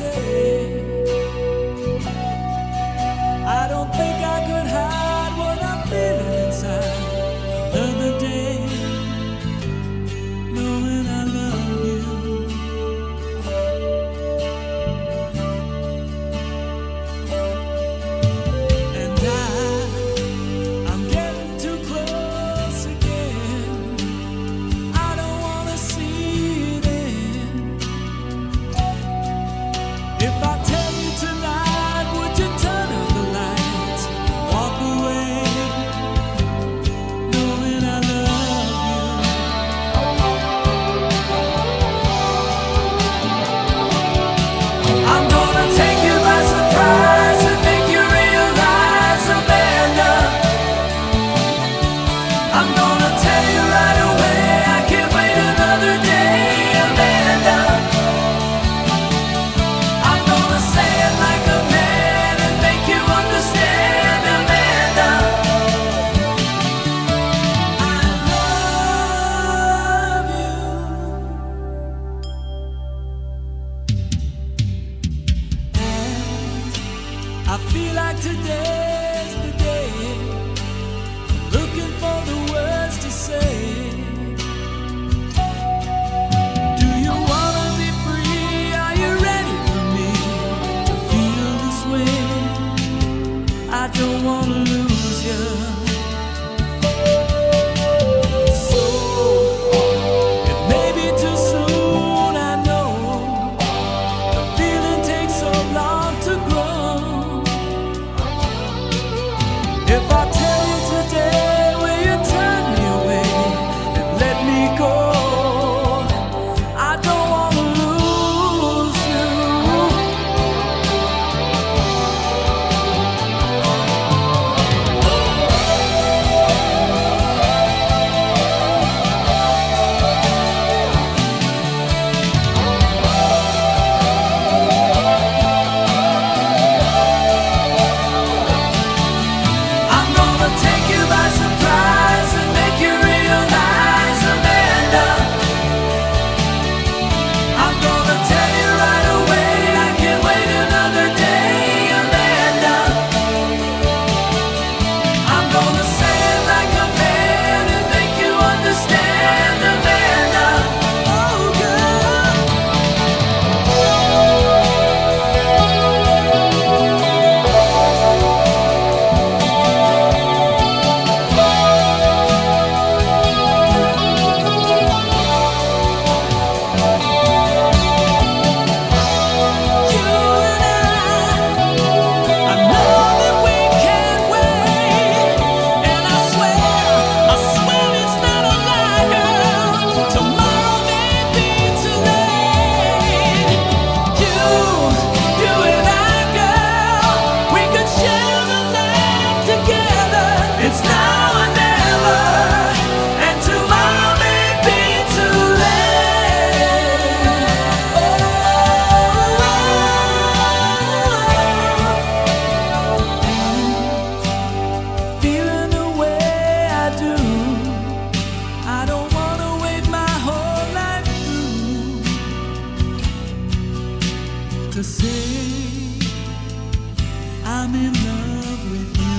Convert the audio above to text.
say. like today. to say I'm in love with you.